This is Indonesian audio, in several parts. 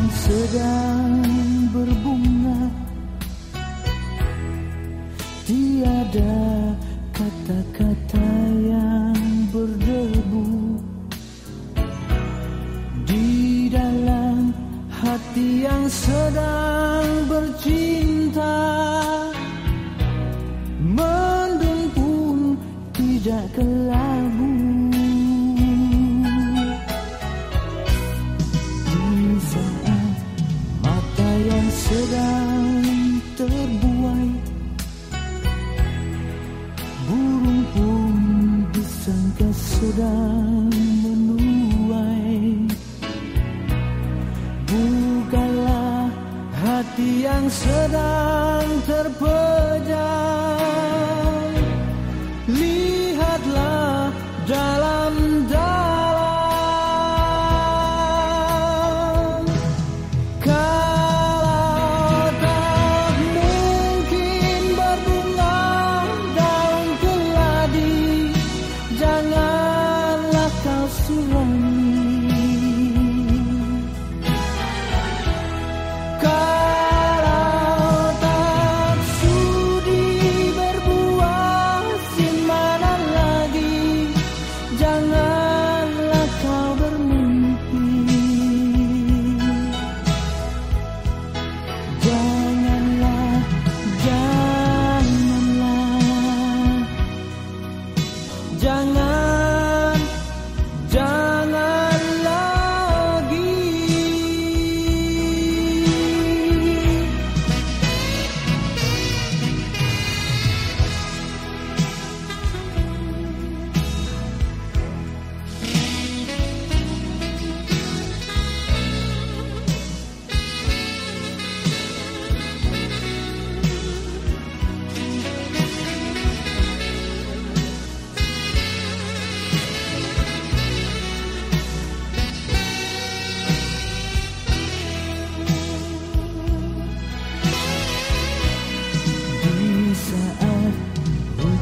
yang sedang berbunga. Tiada kata-kata yang berdebu Di dalam hati yang sedang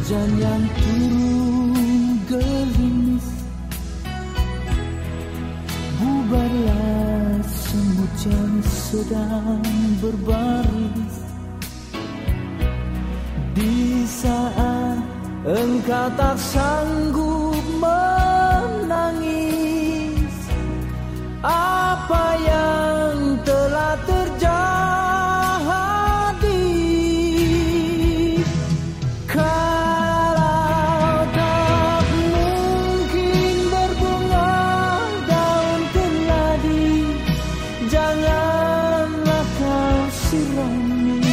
hujan yang turun gerimis Bubarlah semut yang sedang berbaris. Di saat engkau tak sanggup menangis Apa yang You loved me.